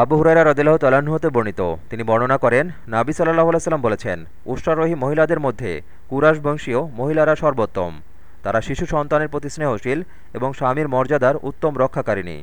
আবু হুরাইরা রদিল্লাহ তাল্লাহ্ন হতে বর্ণিত। তিনি বর্ণনা করেন, নাবি সাল্লাহ আলাইসাল্লাম বলেছেন, উষ্ট্রারোহী মহিলাদের মধ্যে কুরাশ বংশীয় মহিলারা সর্বোত্তম। তারা শিশু সন্তানের প্রতি স্নেহশীল এবং স্বামীর মর্যাদার উত্তম রক্ষাকারিণী।